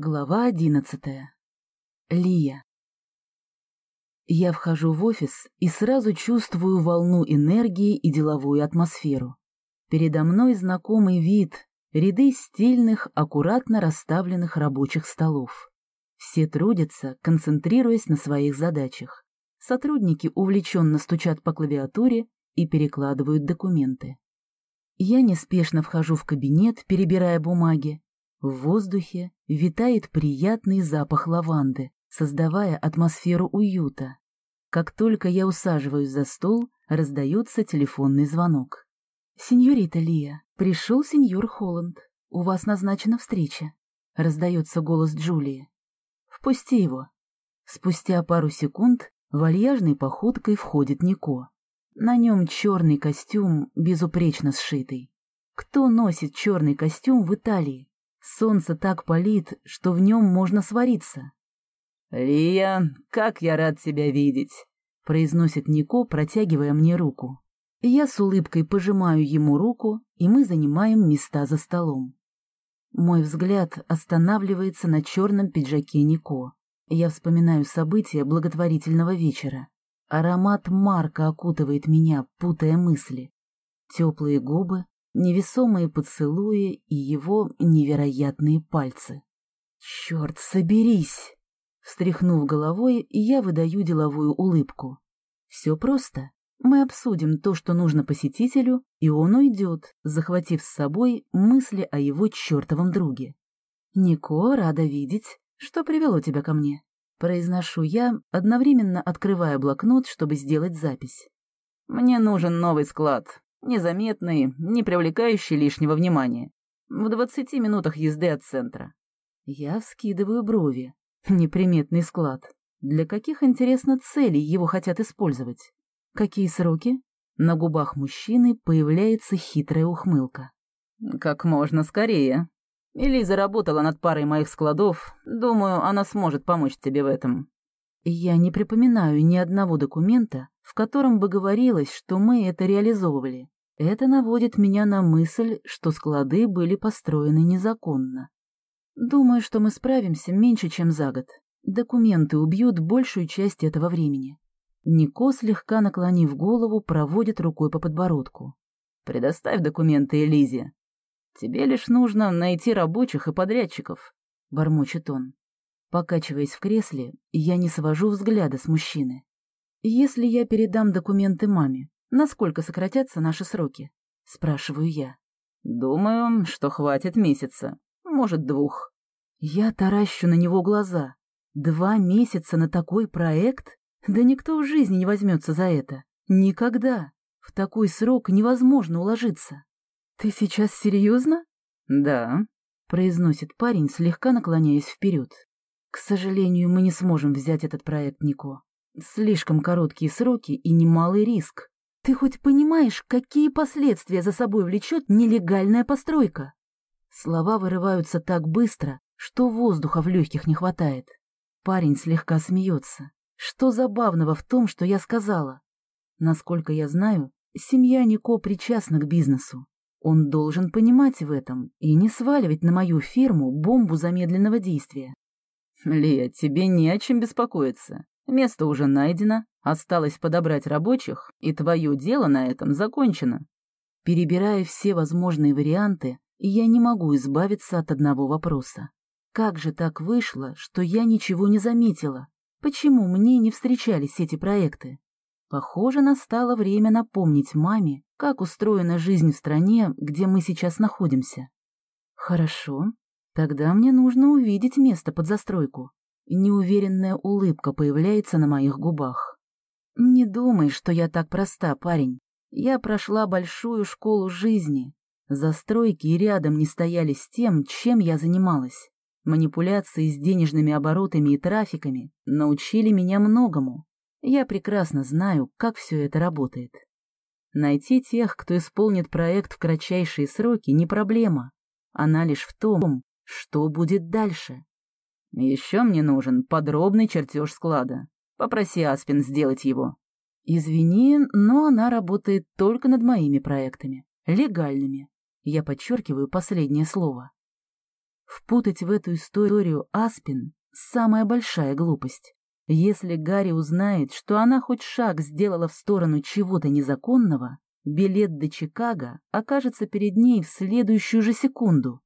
Глава одиннадцатая. Лия. Я вхожу в офис и сразу чувствую волну энергии и деловую атмосферу. Передо мной знакомый вид, ряды стильных, аккуратно расставленных рабочих столов. Все трудятся, концентрируясь на своих задачах. Сотрудники увлеченно стучат по клавиатуре и перекладывают документы. Я неспешно вхожу в кабинет, перебирая бумаги, в воздухе витает приятный запах лаванды, создавая атмосферу уюта. Как только я усаживаюсь за стол, раздается телефонный звонок. «Сеньорита Лия, пришел сеньор Холланд. У вас назначена встреча», — раздается голос Джулии. «Впусти его». Спустя пару секунд вальяжной походкой входит Нико. На нем черный костюм, безупречно сшитый. Кто носит черный костюм в Италии? Солнце так палит, что в нем можно свариться. «Лия, как я рад тебя видеть!» — произносит Нико, протягивая мне руку. Я с улыбкой пожимаю ему руку, и мы занимаем места за столом. Мой взгляд останавливается на черном пиджаке Нико. Я вспоминаю события благотворительного вечера. Аромат Марка окутывает меня, путая мысли. Теплые губы, невесомые поцелуи и его невероятные пальцы. «Черт, соберись!» Встряхнув головой, я выдаю деловую улыбку. «Все просто. Мы обсудим то, что нужно посетителю, и он уйдет, захватив с собой мысли о его чертовом друге. Нико, рада видеть. Что привело тебя ко мне?» Произношу я, одновременно открывая блокнот, чтобы сделать запись. «Мне нужен новый склад. Незаметный, не привлекающий лишнего внимания. В двадцати минутах езды от центра. Я вскидываю брови. Неприметный склад. Для каких, интересно, целей его хотят использовать? Какие сроки? На губах мужчины появляется хитрая ухмылка. «Как можно скорее. Элиза работала над парой моих складов. Думаю, она сможет помочь тебе в этом». Я не припоминаю ни одного документа, в котором бы говорилось, что мы это реализовывали. Это наводит меня на мысль, что склады были построены незаконно. Думаю, что мы справимся меньше, чем за год. Документы убьют большую часть этого времени. Нико, слегка наклонив голову, проводит рукой по подбородку. «Предоставь документы Элизе. Тебе лишь нужно найти рабочих и подрядчиков», — бормочет он. Покачиваясь в кресле, я не свожу взгляда с мужчины. «Если я передам документы маме, насколько сократятся наши сроки?» — спрашиваю я. «Думаю, что хватит месяца, может, двух». Я таращу на него глаза. Два месяца на такой проект? Да никто в жизни не возьмется за это. Никогда. В такой срок невозможно уложиться. «Ты сейчас серьезно?» «Да», — произносит парень, слегка наклоняясь вперед. «К сожалению, мы не сможем взять этот проект, Нико. Слишком короткие сроки и немалый риск. Ты хоть понимаешь, какие последствия за собой влечет нелегальная постройка? Слова вырываются так быстро, что воздуха в легких не хватает. Парень слегка смеется. Что забавного в том, что я сказала? Насколько я знаю, семья Нико причастна к бизнесу. Он должен понимать в этом и не сваливать на мою фирму бомбу замедленного действия. «Лия, тебе не о чем беспокоиться. Место уже найдено, осталось подобрать рабочих, и твое дело на этом закончено. Перебирая все возможные варианты, я не могу избавиться от одного вопроса. Как же так вышло, что я ничего не заметила? Почему мне не встречались эти проекты? Похоже, настало время напомнить маме, как устроена жизнь в стране, где мы сейчас находимся. Хорошо, тогда мне нужно увидеть место под застройку. Неуверенная улыбка появляется на моих губах. «Не думай, что я так проста, парень. Я прошла большую школу жизни. Застройки и рядом не стояли с тем, чем я занималась. Манипуляции с денежными оборотами и трафиками научили меня многому. Я прекрасно знаю, как все это работает. Найти тех, кто исполнит проект в кратчайшие сроки, не проблема. Она лишь в том, что будет дальше. Еще мне нужен подробный чертеж склада. Попроси Аспин сделать его. Извини, но она работает только над моими проектами. Легальными. Я подчеркиваю последнее слово. Впутать в эту историю Аспин — самая большая глупость. Если Гарри узнает, что она хоть шаг сделала в сторону чего-то незаконного, билет до Чикаго окажется перед ней в следующую же секунду.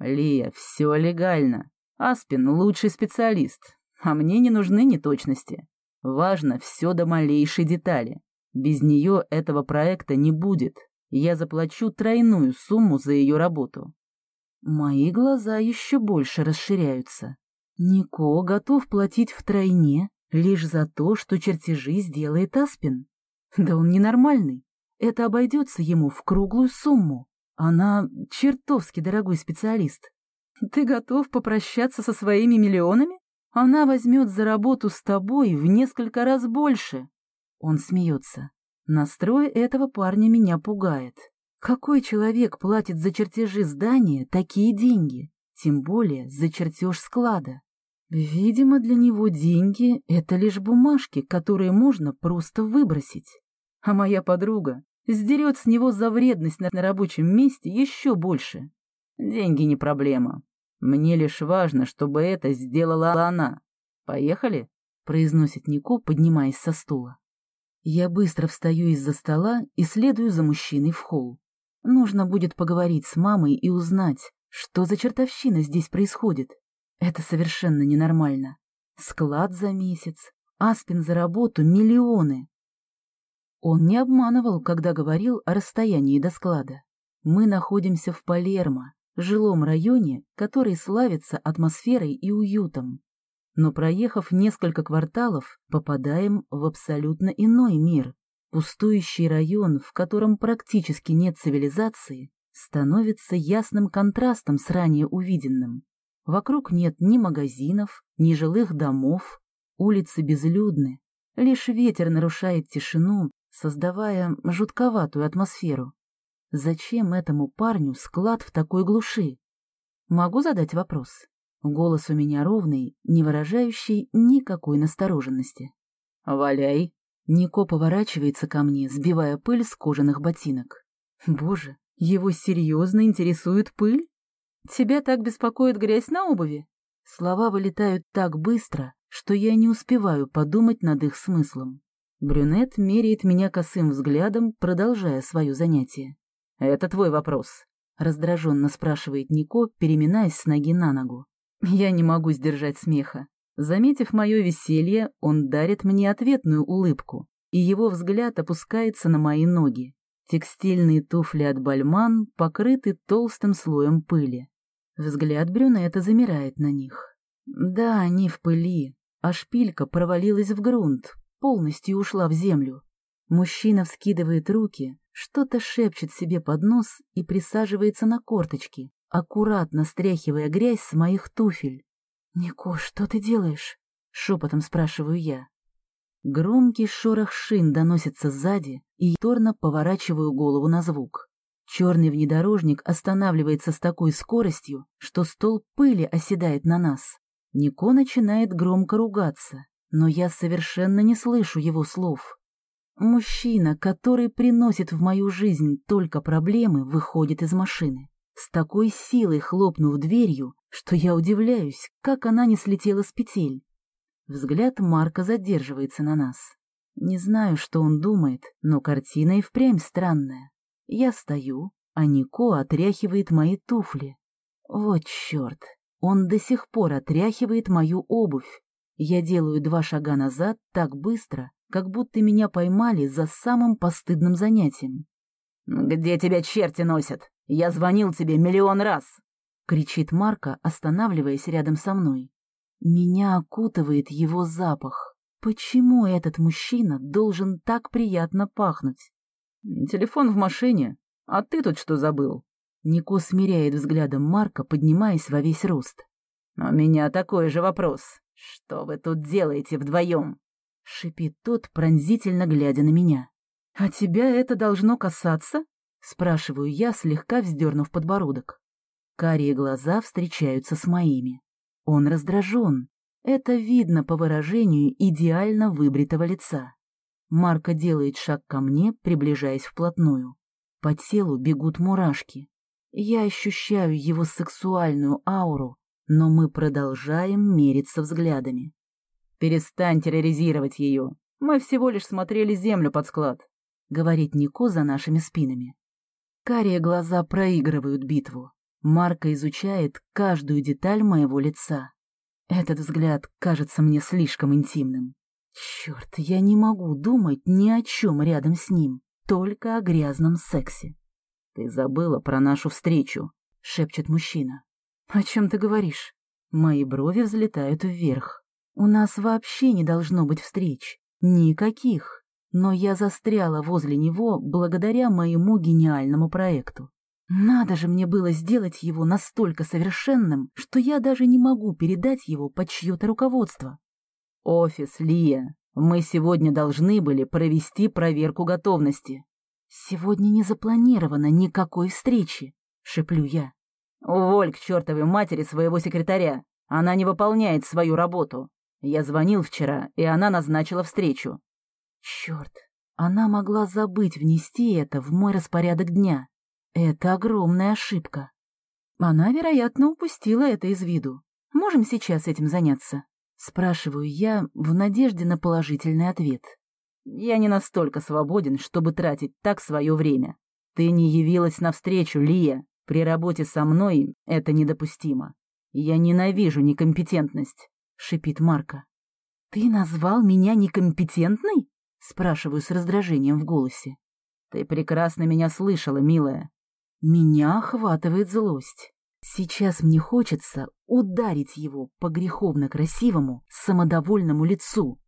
«Лия, все легально. Аспин — лучший специалист, а мне не нужны неточности. Важно все до малейшей детали. Без нее этого проекта не будет. Я заплачу тройную сумму за ее работу». Мои глаза еще больше расширяются. Нико готов платить втройне лишь за то, что чертежи сделает Аспин. Да он ненормальный. Это обойдется ему в круглую сумму. Она чертовски дорогой специалист. Ты готов попрощаться со своими миллионами? Она возьмет за работу с тобой в несколько раз больше. Он смеется. Настрой этого парня меня пугает. Какой человек платит за чертежи здания такие деньги? Тем более за чертеж склада. Видимо, для него деньги — это лишь бумажки, которые можно просто выбросить. А моя подруга сдерет с него за вредность на, рабочем месте еще больше. Деньги не проблема. Мне лишь важно, чтобы это сделала она. Поехали? произносит Нико, поднимаясь со стула. Я быстро встаю из-за стола и следую за мужчиной в холл. Нужно будет поговорить с мамой и узнать, что за чертовщина здесь происходит. Это совершенно ненормально. Склад за месяц, Аспин за работу миллионы. Он не обманывал, когда говорил о расстоянии до склада. Мы находимся в Палермо, жилом районе, который славится атмосферой и уютом. Но проехав несколько кварталов, попадаем в абсолютно иной мир. Пустующий район, в котором практически нет цивилизации, становится ясным контрастом с ранее увиденным. Вокруг нет ни магазинов, ни жилых домов, улицы безлюдны. Лишь ветер нарушает тишину, создавая жутковатую атмосферу. Зачем этому парню склад в такой глуши? Могу задать вопрос? Голос у меня ровный, не выражающий никакой настороженности. «Валяй!» Нико поворачивается ко мне, сбивая пыль с кожаных ботинок. Боже, его серьезно интересует пыль? Тебя так беспокоит грязь на обуви? Слова вылетают так быстро, что я не успеваю подумать над их смыслом. Брюнет меряет меня косым взглядом, продолжая свое занятие. «Это твой вопрос», — раздраженно спрашивает Нико, переминаясь с ноги на ногу. Я не могу сдержать смеха. Заметив мое веселье, он дарит мне ответную улыбку, и его взгляд опускается на мои ноги. Текстильные туфли от Бальман покрыты толстым слоем пыли. Взгляд брюнета замирает на них. Да, они в пыли, а шпилька провалилась в грунт, полностью ушла в землю. Мужчина вскидывает руки, что-то шепчет себе под нос и присаживается на корточки, аккуратно стряхивая грязь с моих туфель. «Нико, что ты делаешь?» — шепотом спрашиваю я. Громкий шорох шин доносится сзади, и торно поворачиваю голову на звук. Черный внедорожник останавливается с такой скоростью, что стол пыли оседает на нас. Нико начинает громко ругаться, но я совершенно не слышу его слов. Мужчина, который приносит в мою жизнь только проблемы, выходит из машины. С такой силой хлопнув дверью, что я удивляюсь, как она не слетела с петель. Взгляд Марка задерживается на нас. Не знаю, что он думает, но картина и впрямь странная. Я стою, а Нико отряхивает мои туфли. Вот черт, он до сих пор отряхивает мою обувь. Я делаю два шага назад так быстро, как будто меня поймали за самым постыдным занятием. «Где тебя черти носят? Я звонил тебе миллион раз!» — кричит Марка, останавливаясь рядом со мной. Меня окутывает его запах. Почему этот мужчина должен так приятно пахнуть? Телефон в машине. А ты тут что забыл? Нико смиряет взглядом Марка, поднимаясь во весь рост. У меня такой же вопрос. Что вы тут делаете вдвоем? Шипит тот, пронзительно глядя на меня. А тебя это должно касаться? Спрашиваю я, слегка вздернув подбородок. Карие глаза встречаются с моими. Он раздражен. Это видно по выражению идеально выбритого лица. Марка делает шаг ко мне, приближаясь вплотную. По телу бегут мурашки. Я ощущаю его сексуальную ауру, но мы продолжаем мериться взглядами. «Перестань терроризировать ее. Мы всего лишь смотрели землю под склад», — говорит Нико за нашими спинами. Карие глаза проигрывают битву. Марка изучает каждую деталь моего лица. Этот взгляд кажется мне слишком интимным. Черт, я не могу думать ни о чем рядом с ним, только о грязном сексе. «Ты забыла про нашу встречу», — шепчет мужчина. «О чем ты говоришь?» Мои брови взлетают вверх. «У нас вообще не должно быть встреч. Никаких. Но я застряла возле него благодаря моему гениальному проекту. Надо же мне было сделать его настолько совершенным, что я даже не могу передать его под чье-то руководство. «Офис, Лия, мы сегодня должны были провести проверку готовности». «Сегодня не запланировано никакой встречи», — шеплю я. «Уволь к чертовой матери своего секретаря. Она не выполняет свою работу. Я звонил вчера, и она назначила встречу». «Черт, она могла забыть внести это в мой распорядок дня. Это огромная ошибка. Она, вероятно, упустила это из виду. Можем сейчас этим заняться?» Спрашиваю я в надежде на положительный ответ. «Я не настолько свободен, чтобы тратить так свое время. Ты не явилась навстречу, Лия. При работе со мной это недопустимо. Я ненавижу некомпетентность», — шипит Марка. «Ты назвал меня некомпетентной?» — спрашиваю с раздражением в голосе. «Ты прекрасно меня слышала, милая». Меня охватывает злость. Сейчас мне хочется ударить его по греховно красивому, самодовольному лицу.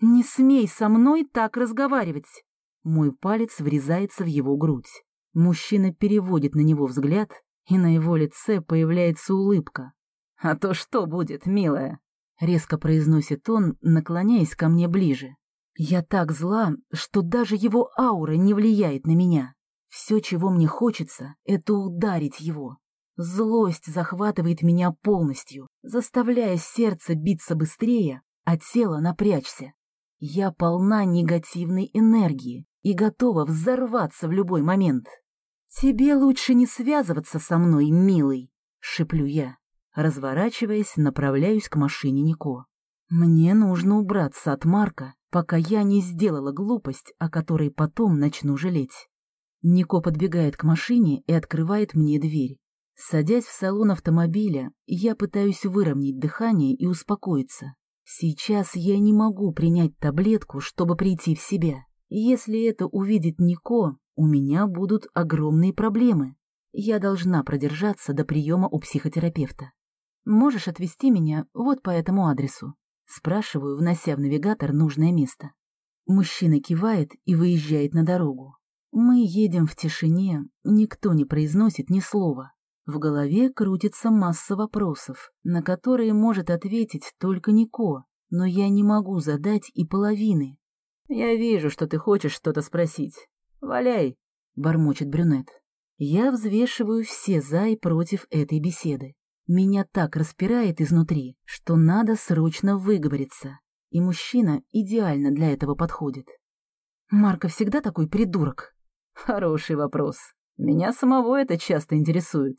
«Не смей со мной так разговаривать!» Мой палец врезается в его грудь. Мужчина переводит на него взгляд, и на его лице появляется улыбка. «А то что будет, милая?» — резко произносит он, наклоняясь ко мне ближе. Я так зла, что даже его аура не влияет на меня. Все, чего мне хочется, — это ударить его, Злость захватывает меня полностью, заставляя сердце биться быстрее, а тело напрячься. Я полна негативной энергии и готова взорваться в любой момент. «Тебе лучше не связываться со мной, милый», — шеплю я. Разворачиваясь, направляюсь к машине Нико. Мне нужно убраться от Марка, пока я не сделала глупость, о которой потом начну жалеть. Нико подбегает к машине и открывает мне дверь. Садясь в салон автомобиля, я пытаюсь выровнять дыхание и успокоиться. Сейчас я не могу принять таблетку, чтобы прийти в себя. Если это увидит Нико, у меня будут огромные проблемы. Я должна продержаться до приема у психотерапевта. Можешь отвезти меня вот по этому адресу? Спрашиваю, внося в навигатор нужное место. Мужчина кивает и выезжает на дорогу. Мы едем в тишине, никто не произносит ни слова. В голове крутится масса вопросов, на которые может ответить только Нико, но я не могу задать и половины. «Я вижу, что ты хочешь что-то спросить. Валяй!» — бормочет брюнет. Я взвешиваю все «за» и против этой беседы. Меня так распирает изнутри, что надо срочно выговориться. И мужчина идеально для этого подходит. Марко всегда такой придурок? Хороший вопрос. Меня самого это часто интересует.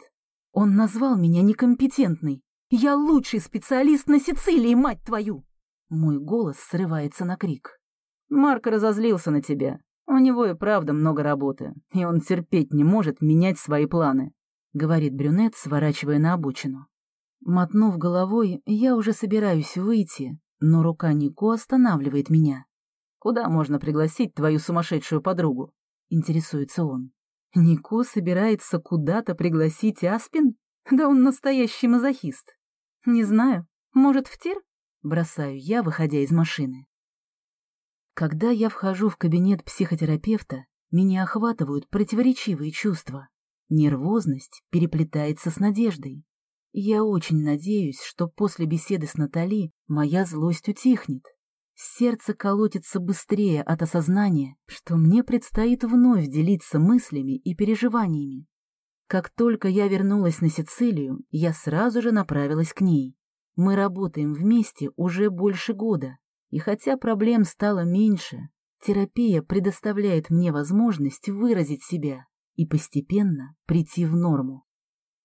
Он назвал меня некомпетентной. Я лучший специалист на Сицилии, мать твою! Мой голос срывается на крик. Марк разозлился на тебя. У него и правда много работы, и он терпеть не может менять свои планы, — говорит брюнет, сворачивая на обочину. Мотнув головой, я уже собираюсь выйти, но рука Нико останавливает меня. «Куда можно пригласить твою сумасшедшую подругу?» — интересуется он. Нико собирается куда-то пригласить Аспин? Да он настоящий мазохист. Не знаю, может, в тир? Бросаю я, выходя из машины. Когда я вхожу в кабинет психотерапевта, меня охватывают противоречивые чувства. Нервозность переплетается с надеждой. Я очень надеюсь, что после беседы с Натали моя злость утихнет, Сердце колотится быстрее от осознания, что мне предстоит вновь делиться мыслями и переживаниями. Как только я вернулась на Сицилию, я сразу же направилась к ней. Мы работаем вместе уже больше года, и хотя проблем стало меньше, терапия предоставляет мне возможность выразить себя и постепенно прийти в норму.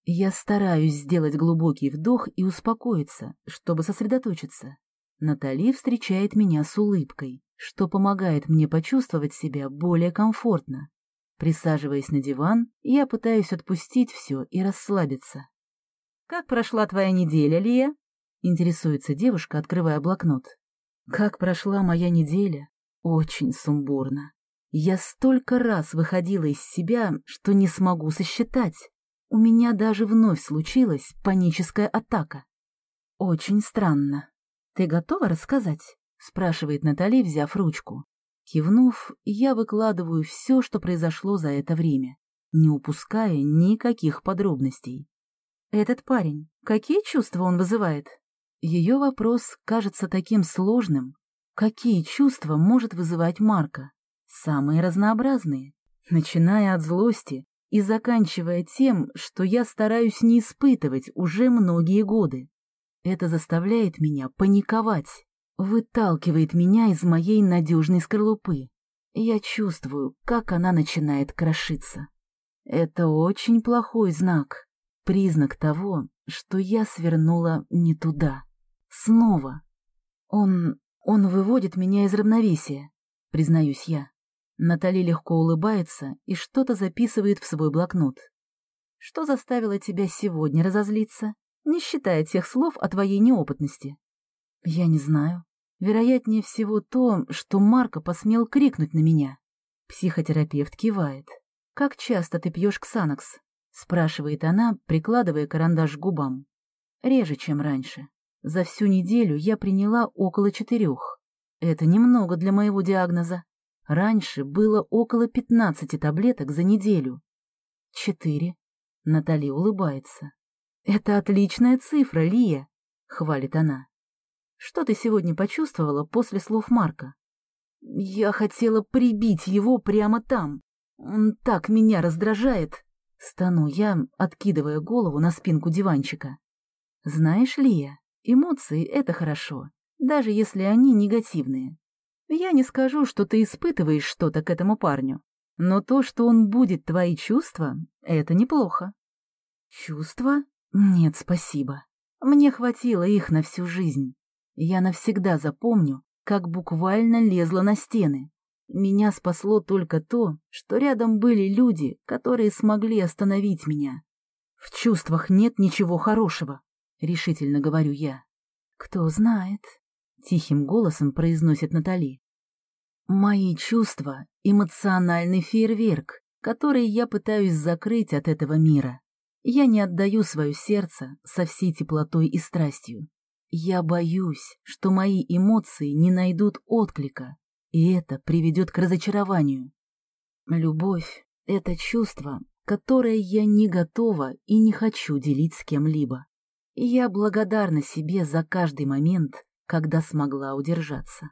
Я стараюсь сделать глубокий вдох и успокоиться, чтобы сосредоточиться. Натали встречает меня с улыбкой, что помогает мне почувствовать себя более комфортно. Присаживаясь на диван, я пытаюсь отпустить все и расслабиться. «Как прошла твоя неделя, Лия?» — интересуется девушка, открывая блокнот. «Как прошла моя неделя? Очень сумбурно. Я столько раз выходила из себя, что не смогу сосчитать. У меня даже вновь случилась паническая атака. Очень странно. Ты готова рассказать?» — спрашивает Натали, взяв ручку. Кивнув, я выкладываю все, что произошло за это время, не упуская никаких подробностей. «Этот парень, какие чувства он вызывает?» Ее вопрос кажется таким сложным. Какие чувства может вызывать Марка? Самые разнообразные, начиная от злости и заканчивая тем, что я стараюсь не испытывать уже многие годы. Это заставляет меня паниковать, выталкивает меня из моей надежной скорлупы. Я чувствую, как она начинает крошиться. Это очень плохой знак, признак того, что я свернула не туда. Снова. Он... он выводит меня из равновесия, признаюсь я. Натали легко улыбается и что-то записывает в свой блокнот. Что заставило тебя сегодня разозлиться, не считая тех слов о твоей неопытности? Я не знаю. Вероятнее всего то, что Марко посмел крикнуть на меня. Психотерапевт кивает. «Как часто ты пьешь ксанокс?» — спрашивает она, прикладывая карандаш к губам. «Реже, чем раньше. За всю неделю я приняла около четырех. Это немного для моего диагноза. Раньше было около пятнадцати таблеток за неделю. Четыре. Натали улыбается. «Это отличная цифра, Лия», — хвалит она. «Что ты сегодня почувствовала после слов Марка?» «Я хотела прибить его прямо там. Он так меня раздражает», — стану я, откидывая голову на спинку диванчика. «Знаешь, Лия, эмоции — это хорошо, даже если они негативные. Я не скажу, что ты испытываешь что-то к этому парню, но то, что он будет твои чувства, это неплохо. Чувства? Нет, спасибо. Мне хватило их на всю жизнь. Я навсегда запомню, как буквально лезла на стены. Меня спасло только то, что рядом были люди, которые смогли остановить меня. В чувствах нет ничего хорошего, решительно говорю я. Кто знает, Тихим голосом произносит Натали. Мои чувства — эмоциональный фейерверк, который я пытаюсь закрыть от этого мира. Я не отдаю свое сердце со всей теплотой и страстью. Я боюсь, что мои эмоции не найдут отклика, и это приведет к разочарованию. Любовь — это чувство, которое я не готова и не хочу делить с кем-либо. Я благодарна себе за каждый момент, когда смогла удержаться.